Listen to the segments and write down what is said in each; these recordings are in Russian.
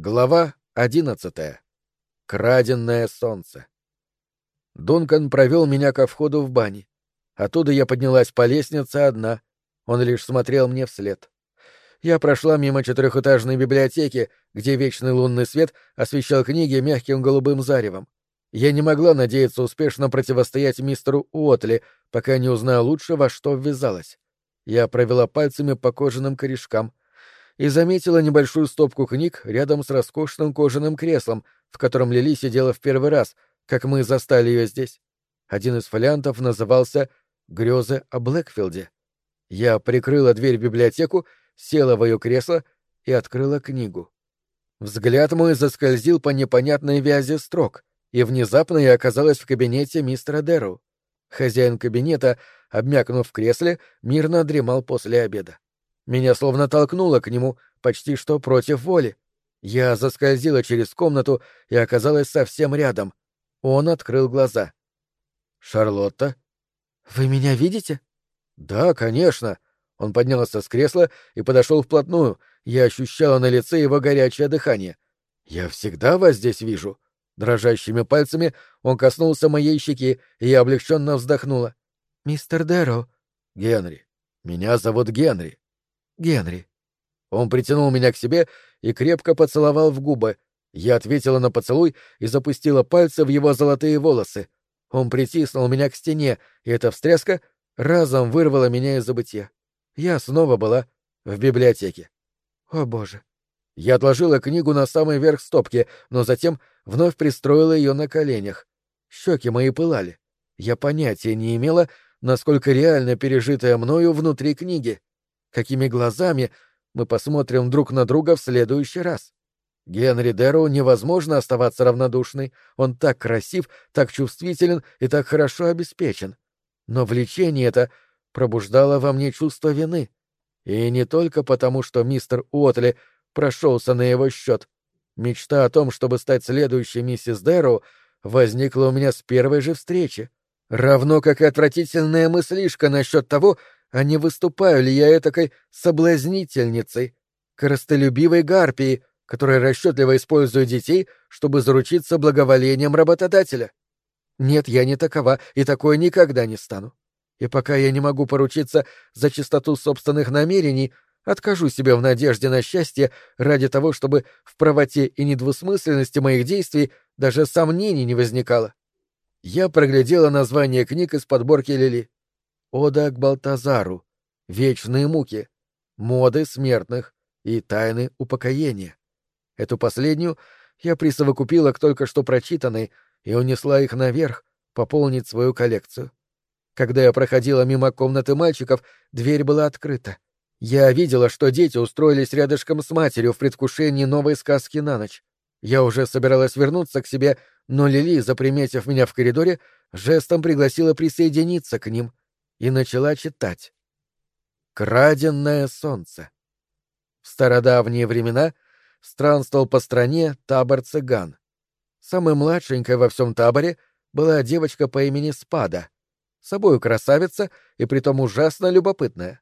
Глава одиннадцатая. Краденное солнце. Дункан провел меня ко входу в бане. Оттуда я поднялась по лестнице одна. Он лишь смотрел мне вслед. Я прошла мимо четырехэтажной библиотеки, где вечный лунный свет освещал книги мягким голубым заревом. Я не могла надеяться успешно противостоять мистеру Уотли, пока не узнаю лучше, во что ввязалась. Я провела пальцами по кожаным корешкам — и заметила небольшую стопку книг рядом с роскошным кожаным креслом, в котором Лили сидела в первый раз, как мы застали ее здесь. Один из фолиантов назывался «Грезы о Блэкфилде». Я прикрыла дверь в библиотеку, села в ее кресло и открыла книгу. Взгляд мой заскользил по непонятной вязи строк, и внезапно я оказалась в кабинете мистера Дэрроу. Хозяин кабинета, обмякнув в кресле, мирно дремал после обеда. Меня словно толкнуло к нему, почти что против воли. Я заскользила через комнату и оказалась совсем рядом. Он открыл глаза. «Шарлотта?» «Вы меня видите?» «Да, конечно». Он поднялся с кресла и подошел вплотную. Я ощущала на лице его горячее дыхание. «Я всегда вас здесь вижу». Дрожащими пальцами он коснулся моей щеки, и я облегченно вздохнула. «Мистер Дэро». «Генри. Меня зовут Генри». Генри. Он притянул меня к себе и крепко поцеловал в губы. Я ответила на поцелуй и запустила пальцы в его золотые волосы. Он притиснул меня к стене, и эта встряска разом вырвала меня из забытья. Я снова была в библиотеке. О, боже. Я отложила книгу на самый верх стопки, но затем вновь пристроила ее на коленях. Щеки мои пылали. Я понятия не имела, насколько реально пережитое мною внутри книги какими глазами мы посмотрим друг на друга в следующий раз. Генри Дэрроу невозможно оставаться равнодушной. Он так красив, так чувствителен и так хорошо обеспечен. Но влечение это пробуждало во мне чувство вины. И не только потому, что мистер Уотли прошелся на его счет. Мечта о том, чтобы стать следующей миссис Дэрроу, возникла у меня с первой же встречи. Равно как и отвратительная мыслишка насчет того, а не выступаю ли я этакой соблазнительницей, коростолюбивой гарпией, которая расчетливо использует детей, чтобы заручиться благоволением работодателя. Нет, я не такова, и такое никогда не стану. И пока я не могу поручиться за чистоту собственных намерений, откажу себе в надежде на счастье ради того, чтобы в правоте и недвусмысленности моих действий даже сомнений не возникало. Я проглядела название книг из подборки Лили. Ода к Балтазару, Вечные муки, Моды смертных и Тайны упокоения. Эту последнюю я присовокупила к только что прочитанной и унесла их наверх, пополнить свою коллекцию. Когда я проходила мимо комнаты мальчиков, дверь была открыта. Я видела, что дети устроились рядышком с матерью в предвкушении новой сказки на ночь. Я уже собиралась вернуться к себе, но Лили, заприметив меня в коридоре, жестом пригласила присоединиться к ним и начала читать. «Краденное солнце». В стародавние времена странствовал по стране табор цыган. Самой младшенькой во всем таборе была девочка по имени Спада, собою красавица и притом ужасно любопытная.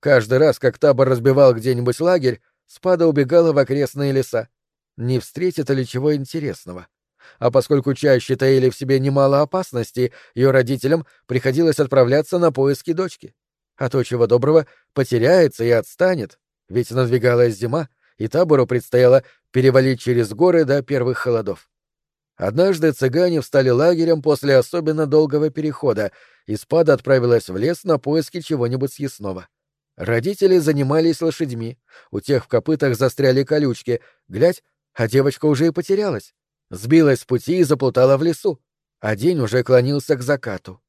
Каждый раз, как табор разбивал где-нибудь лагерь, Спада убегала в окрестные леса. Не встретит ли чего интересного? — а поскольку чаще таили в себе немало опасностей, ее родителям приходилось отправляться на поиски дочки. А то, чего доброго, потеряется и отстанет, ведь надвигалась зима, и табору предстояло перевалить через горы до первых холодов. Однажды цыгане встали лагерем после особенно долгого перехода, и спада отправилась в лес на поиски чего-нибудь съестного. Родители занимались лошадьми, у тех в копытах застряли колючки, глядь, а девочка уже и потерялась сбилась с пути и заплутала в лесу, а день уже клонился к закату.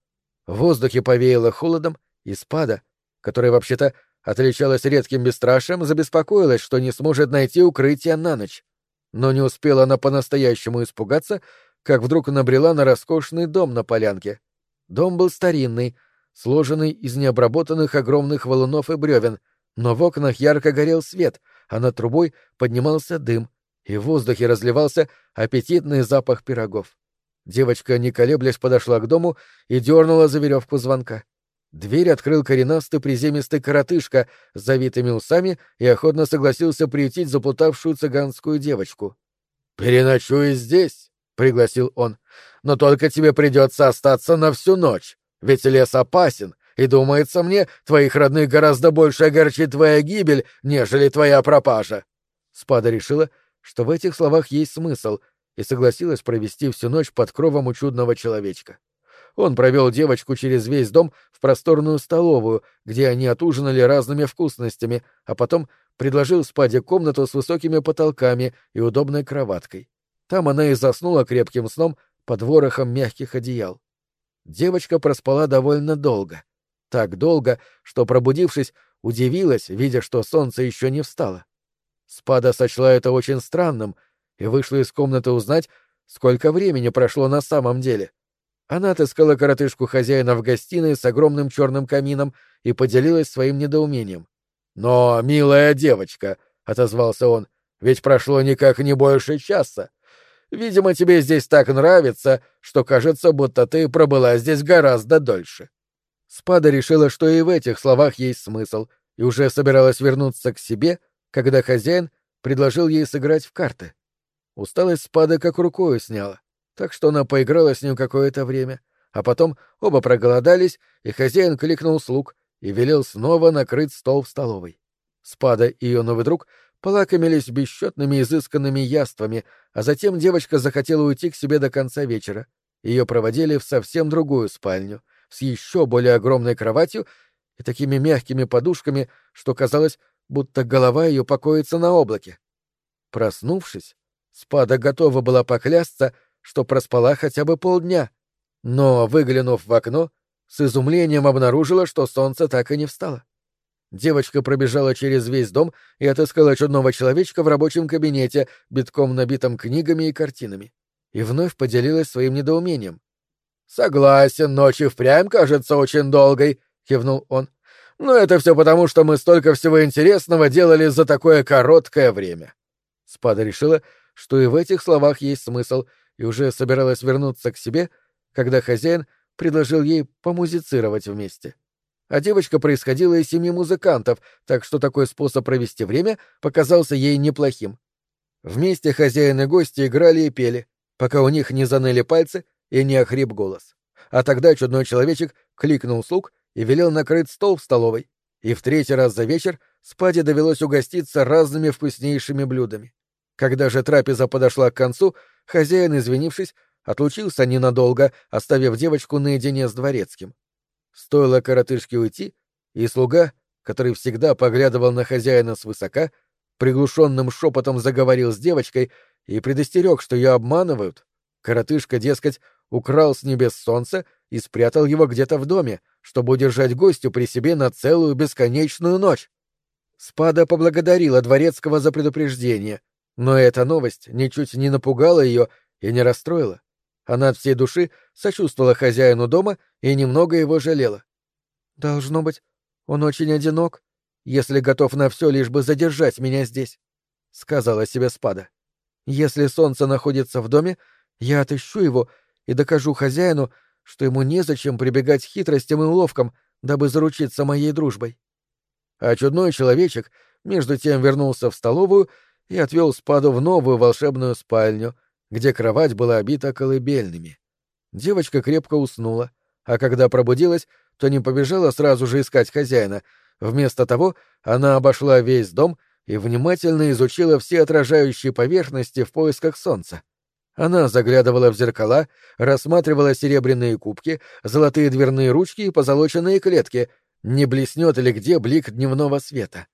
В воздухе повеяло холодом, и спада, которая вообще-то отличалась редким бесстрашием, забеспокоилась, что не сможет найти укрытие на ночь. Но не успела она по-настоящему испугаться, как вдруг набрела на роскошный дом на полянке. Дом был старинный, сложенный из необработанных огромных валунов и бревен, но в окнах ярко горел свет, а над трубой поднимался дым — и в воздухе разливался аппетитный запах пирогов. Девочка, не колеблясь, подошла к дому и дернула за веревку звонка. Дверь открыл коренастый приземистый коротышка с завитыми усами и охотно согласился приютить заплутавшую цыганскую девочку. «Переночуй здесь», — пригласил он, — «но только тебе придется остаться на всю ночь, ведь лес опасен, и, думается мне, твоих родных гораздо больше огорчит твоя гибель, нежели твоя пропажа». Спада решила, что в этих словах есть смысл, и согласилась провести всю ночь под кровом у чудного человечка. Он провел девочку через весь дом в просторную столовую, где они отужинали разными вкусностями, а потом предложил Спаде комнату с высокими потолками и удобной кроваткой. Там она и заснула крепким сном под ворохом мягких одеял. Девочка проспала довольно долго. Так долго, что, пробудившись, удивилась, видя, что солнце еще не встало. Спада сочла это очень странным и вышла из комнаты узнать, сколько времени прошло на самом деле. Она отыскала коротышку хозяина в гостиной с огромным черным камином и поделилась своим недоумением. «Но, милая девочка», — отозвался он, — «ведь прошло никак не больше часа. Видимо, тебе здесь так нравится, что кажется, будто ты пробыла здесь гораздо дольше». Спада решила, что и в этих словах есть смысл, и уже собиралась вернуться к себе, когда хозяин предложил ей сыграть в карты. Усталость Спада как рукою сняла так что она поиграла с ним какое-то время, а потом оба проголодались, и хозяин кликнул слуг и велел снова накрыть стол в столовой. Спада и ее новый друг полакомились бесчетными изысканными яствами, а затем девочка захотела уйти к себе до конца вечера. Ее проводили в совсем другую спальню, с еще более огромной кроватью и такими мягкими подушками, что казалось, будто голова ее покоится на облаке. Проснувшись, Спада готова была поклясться, что проспала хотя бы полдня, но, выглянув в окно, с изумлением обнаружила, что солнце так и не встало. Девочка пробежала через весь дом и отыскала чудного человечка в рабочем кабинете, битком набитом книгами и картинами. И вновь поделилась своим недоумением. «Согласен, ночь и впрямь кажется очень долгой», — кивнул он. «Но это все потому, что мы столько всего интересного делали за такое короткое время». Спада решила, что и в этих словах есть смысл, и уже собиралась вернуться к себе, когда хозяин предложил ей помузицировать вместе. А девочка происходила из семьи музыкантов, так что такой способ провести время показался ей неплохим. Вместе хозяин и гости играли и пели, пока у них не заныли пальцы и не охрип голос. А тогда чудной человечек кликнул слуг и велел накрыть стол в столовой. И в третий раз за вечер Спаде довелось угоститься разными вкуснейшими блюдами. Когда же трапеза подошла к концу, хозяин, извинившись, отлучился ненадолго, оставив девочку наедине с дворецким. Стоило коротышке уйти, и слуга, который всегда поглядывал на хозяина свысока, приглушенным шепотом заговорил с девочкой и предостерег, что ее обманывают. Коротышка, дескать, украл с небес солнце и спрятал его где-то в доме, чтобы удержать гостю при себе на целую бесконечную ночь. Спада поблагодарила дворецкого за предупреждение, но эта новость ничуть не напугала ее и не расстроила. Она от всей души сочувствовала хозяину дома и немного его жалела. «Должно быть, он очень одинок, если готов на все, лишь бы задержать меня здесь», — сказала себе Спада. «Если солнце находится в доме, я отыщу его и докажу хозяину, что ему незачем прибегать к хитростям и уловкам, дабы заручиться моей дружбой». А чудной человечек между тем вернулся в столовую и отвел Спаду в новую волшебную спальню, где кровать была обита колыбельными. Девочка крепко уснула, а когда пробудилась, то не побежала сразу же искать хозяина. Вместо того она обошла весь дом и внимательно изучила все отражающие поверхности в поисках солнца. Она заглядывала в зеркала, рассматривала серебряные кубки, золотые дверные ручки и позолоченные клетки, не блеснет ли где блик дневного света.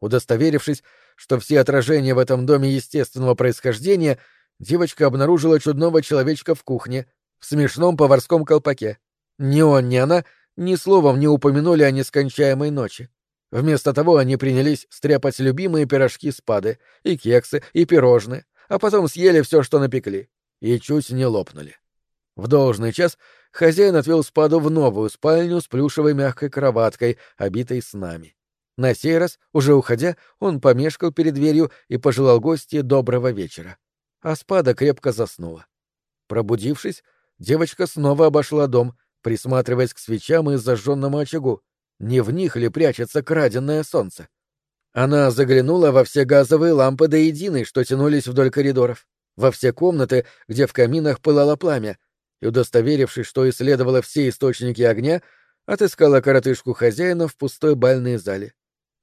Удостоверившись, что все отражения в этом доме естественного происхождения, девочка обнаружила чудного человечка в кухне, в смешном поварском колпаке. Ни он, ни она ни словом не упомянули о нескончаемой ночи. Вместо того они принялись стряпать любимые пирожки спады, и кексы, и пирожные, а потом съели все, что напекли, и чуть не лопнули. В должный час хозяин отвел спаду в новую спальню с плюшевой мягкой кроваткой, обитой снами. На сей раз, уже уходя, он помешкал перед дверью и пожелал гости доброго вечера. А спада крепко заснула. Пробудившись, девочка снова обошла дом, присматриваясь к свечам и зажженному очагу. Не в них ли прячется краденное солнце? Она заглянула во все газовые лампы до единой, что тянулись вдоль коридоров, во все комнаты, где в каминах пылало пламя, и, удостоверившись, что исследовала все источники огня, отыскала коротышку хозяина в пустой бальной зале.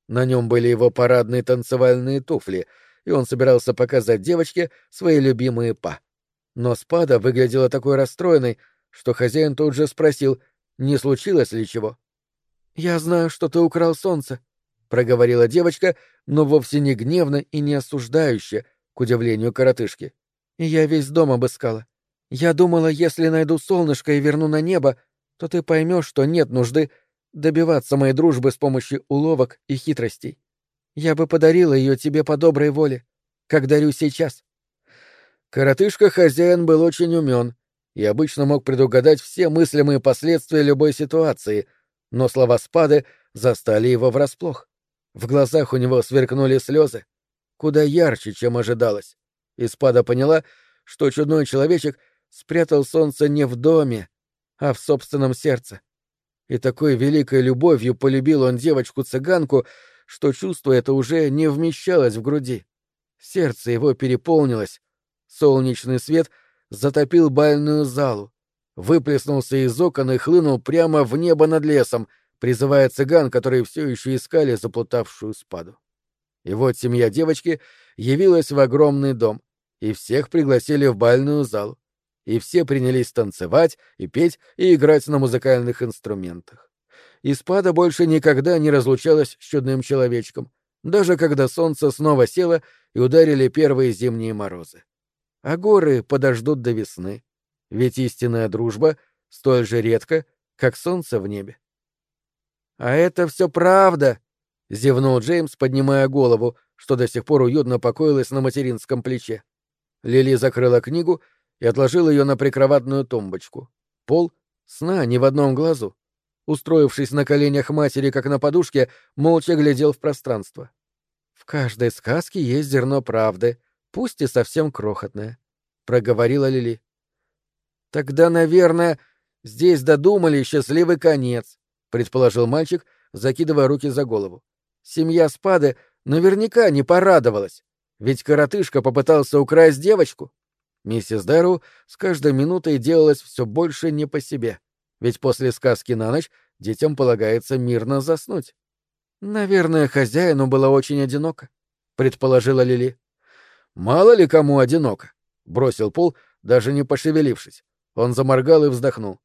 На нем были его парадные танцевальные туфли, и он собирался показать девочке свои любимые па. Но спада выглядела такой расстроенной, что хозяин тут же спросил, не случилось ли чего. «Я знаю, что ты украл солнце», — проговорила девочка, но вовсе не гневно и не осуждающе, к удивлению коротышки. «И я весь дом обыскала. Я думала, если найду солнышко и верну на небо, то ты поймешь, что нет нужды добиваться моей дружбы с помощью уловок и хитростей. Я бы подарила ее тебе по доброй воле, как дарю сейчас. Коротышка-хозяин был очень умен и обычно мог предугадать все мыслимые последствия любой ситуации, но слова спады застали его врасплох. В глазах у него сверкнули слезы, куда ярче, чем ожидалось. И спада поняла, что чудной человечек спрятал солнце не в доме, а в собственном сердце. И такой великой любовью полюбил он девочку-цыганку, что чувство это уже не вмещалось в груди. Сердце его переполнилось. Солнечный свет затопил бальную залу, выплеснулся из окон и хлынул прямо в небо над лесом, призывая цыган, которые все еще искали заплутавшую спаду. И вот семья девочки явилась в огромный дом, и всех пригласили в бальную залу и все принялись танцевать и петь и играть на музыкальных инструментах. Испада больше никогда не разлучалась с чудным человечком, даже когда солнце снова село и ударили первые зимние морозы. А горы подождут до весны, ведь истинная дружба столь же редко, как солнце в небе. «А это все правда!» — зевнул Джеймс, поднимая голову, что до сих пор уютно покоилась на материнском плече. Лили закрыла книгу и отложил ее на прикроватную тумбочку. Пол — сна ни в одном глазу. Устроившись на коленях матери, как на подушке, молча глядел в пространство. «В каждой сказке есть зерно правды, пусть и совсем крохотное», — проговорила Лили. «Тогда, наверное, здесь додумали счастливый конец», — предположил мальчик, закидывая руки за голову. «Семья Спады наверняка не порадовалась, ведь коротышка попытался украсть девочку». Миссис Дэру с каждой минутой делалась все больше не по себе, ведь после сказки на ночь детям полагается мирно заснуть. «Наверное, хозяину было очень одиноко», — предположила Лили. «Мало ли кому одиноко», — бросил Пол, даже не пошевелившись. Он заморгал и вздохнул.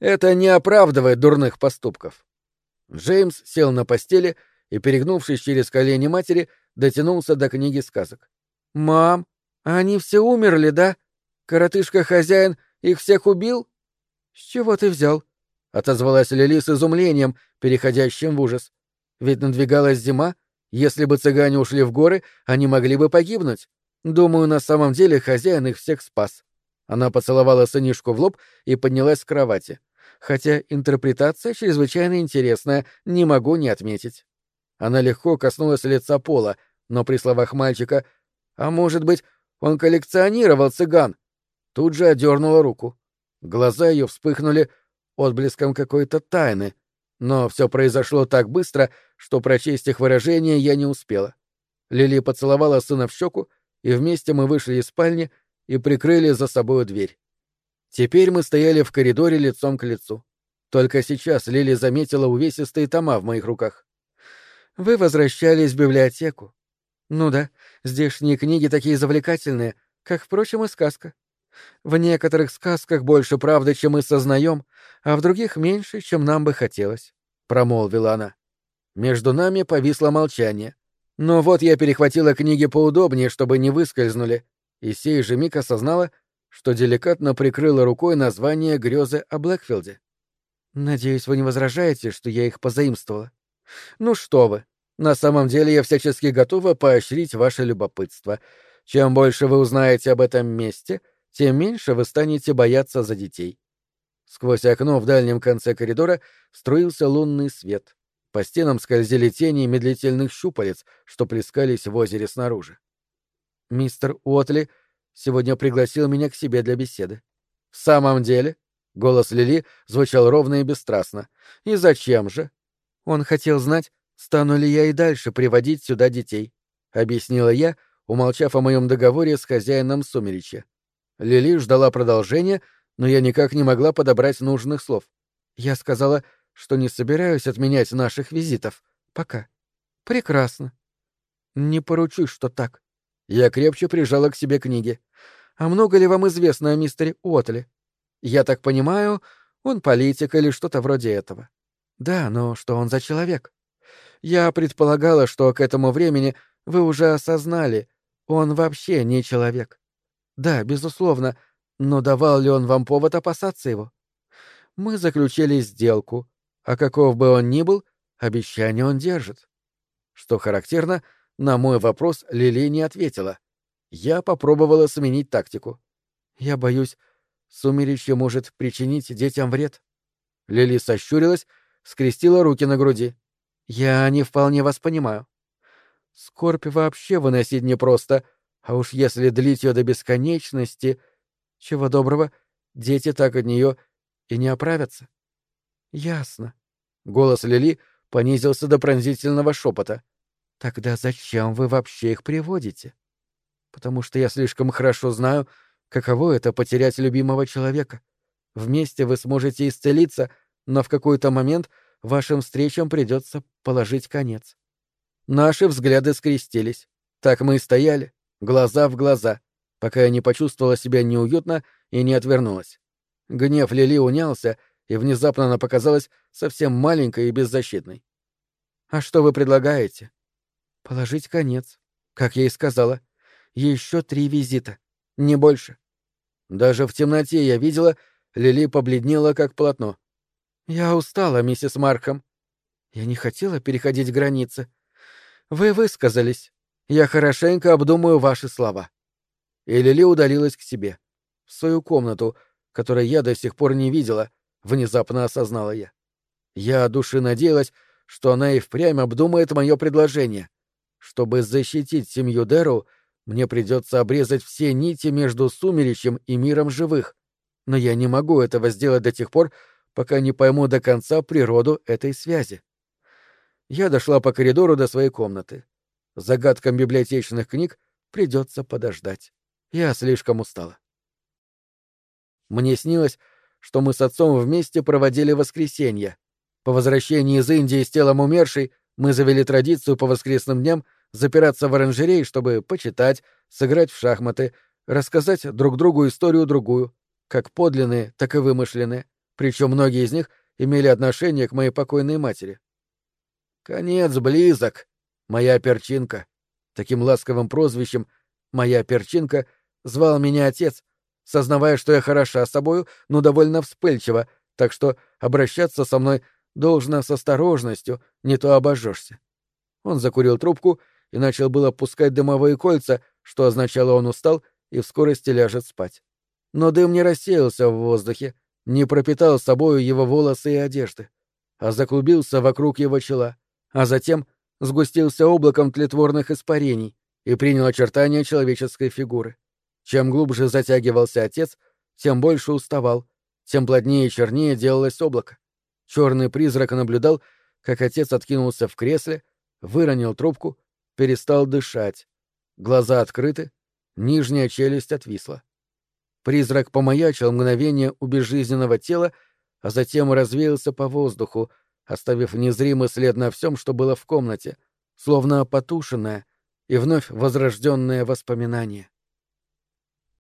«Это не оправдывает дурных поступков». Джеймс сел на постели и, перегнувшись через колени матери, дотянулся до книги сказок. «Мам, они все умерли, да? Коротышка-хозяин их всех убил? С чего ты взял? Отозвалась Лили с изумлением, переходящим в ужас. Ведь надвигалась зима. Если бы цыгане ушли в горы, они могли бы погибнуть. Думаю, на самом деле хозяин их всех спас. Она поцеловала сынишку в лоб и поднялась с кровати. Хотя интерпретация чрезвычайно интересная, не могу не отметить. Она легко коснулась лица Пола, но при словах мальчика «А может быть, он коллекционировал цыган. Тут же одернула руку. Глаза ее вспыхнули отблеском какой-то тайны, но все произошло так быстро, что прочесть их выражение я не успела. Лили поцеловала сына в щеку, и вместе мы вышли из спальни и прикрыли за собою дверь. Теперь мы стояли в коридоре лицом к лицу. Только сейчас Лили заметила увесистые тома в моих руках. «Вы возвращались в библиотеку. Ну да, здешние книги такие завлекательные, как, впрочем, и сказка. В некоторых сказках больше правды, чем мы сознаем, а в других меньше, чем нам бы хотелось, — промолвила она. Между нами повисло молчание. Но вот я перехватила книги поудобнее, чтобы не выскользнули, и сей же миг осознала, что деликатно прикрыла рукой название грезы о Блэкфилде. «Надеюсь, вы не возражаете, что я их позаимствовала?» «Ну что вы, на самом деле я всячески готова поощрить ваше любопытство. Чем больше вы узнаете об этом месте, тем меньше вы станете бояться за детей. Сквозь окно в дальнем конце коридора струился лунный свет. По стенам скользили тени медлительных щупалец, что плескались в озере снаружи. Мистер Уотли сегодня пригласил меня к себе для беседы. В самом деле, Голос Лили звучал ровно и бесстрастно. «И зачем же?» «Он хотел знать, стану ли я и дальше приводить сюда детей», — объяснила я, умолчав о моем договоре с хозяином сумеречья. Лили ждала продолжения, но я никак не могла подобрать нужных слов. Я сказала, что не собираюсь отменять наших визитов. Пока. Прекрасно. Не поручусь, что так. Я крепче прижала к себе книги. А много ли вам известно о мистере Уотли? Я так понимаю, он политик или что-то вроде этого. Да, но что он за человек? Я предполагала, что к этому времени вы уже осознали, он вообще не человек. Да, безусловно, но давал ли он вам повод опасаться его? Мы заключили сделку, а каков бы он ни был, обещание он держит. Что характерно, на мой вопрос Лили не ответила. Я попробовала сменить тактику. Я боюсь, сумеречье может причинить детям вред. Лили сощурилась, скрестила руки на груди. Я не вполне вас понимаю. Скорбь вообще выносить непросто, а уж если длить ее до бесконечности, чего доброго, дети так от нее и не оправятся. Ясно. Голос Лили понизился до пронзительного шепота. Тогда зачем вы вообще их приводите? Потому что я слишком хорошо знаю, каково это потерять любимого человека. Вместе вы сможете исцелиться, но в какой-то момент вашим встречам придется положить конец. Наши взгляды скрестились. Так мы и стояли, глаза в глаза, пока я не почувствовала себя неуютно и не отвернулась. Гнев Лили унялся, и внезапно она показалась совсем маленькой и беззащитной. «А что вы предлагаете?» «Положить конец, как я и сказала. Еще три визита, не больше». Даже в темноте я видела, Лили побледнела, как полотно. «Я устала, миссис Маркхэм. Я не хотела переходить границы. Вы высказались. Я хорошенько обдумаю ваши слова». И Лили удалилась к себе, в свою комнату, которую я до сих пор не видела, внезапно осознала я. Я от души надеялась, что она и впрямь обдумает мое предложение. Чтобы защитить семью Дэру, мне придется обрезать все нити между сумеречем и миром живых. Но я не могу этого сделать до тех пор, пока не пойму до конца природу этой связи. Я дошла по коридору до своей комнаты. Загадкам библиотечных книг придется подождать. Я слишком устала. Мне снилось, что мы с отцом вместе проводили воскресенье. По возвращении из Индии с телом умершей мы завели традицию по воскресным дням запираться в оранжерей, чтобы почитать, сыграть в шахматы, рассказать друг другу историю другую, как подлинные, так и вымышленные, причем многие из них имели отношение к моей покойной матери. «Конец близок, моя перчинка». Таким ласковым прозвищем «моя перчинка» звал меня отец, сознавая, что я хороша собою, но довольно вспыльчива, так что обращаться со мной должно с осторожностью, не то обожжешься. Он закурил трубку и начал было пускать дымовые кольца, что означало он устал и в скорости ляжет спать. Но дым не рассеялся в воздухе, не пропитал собою его волосы и одежды, а заклубился вокруг его чела, а затем сгустился облаком тлетворных испарений и принял очертания человеческой фигуры. Чем глубже затягивался отец, тем больше уставал, тем плотнее и чернее делалось облако. Черный призрак наблюдал, как отец откинулся в кресле, выронил трубку, перестал дышать. Глаза открыты, нижняя челюсть отвисла. Призрак помаячил мгновение у безжизненного тела, а затем развеялся по воздуху, оставив незримый след на всем, что было в комнате, словно потушенное и вновь возрожденное воспоминание.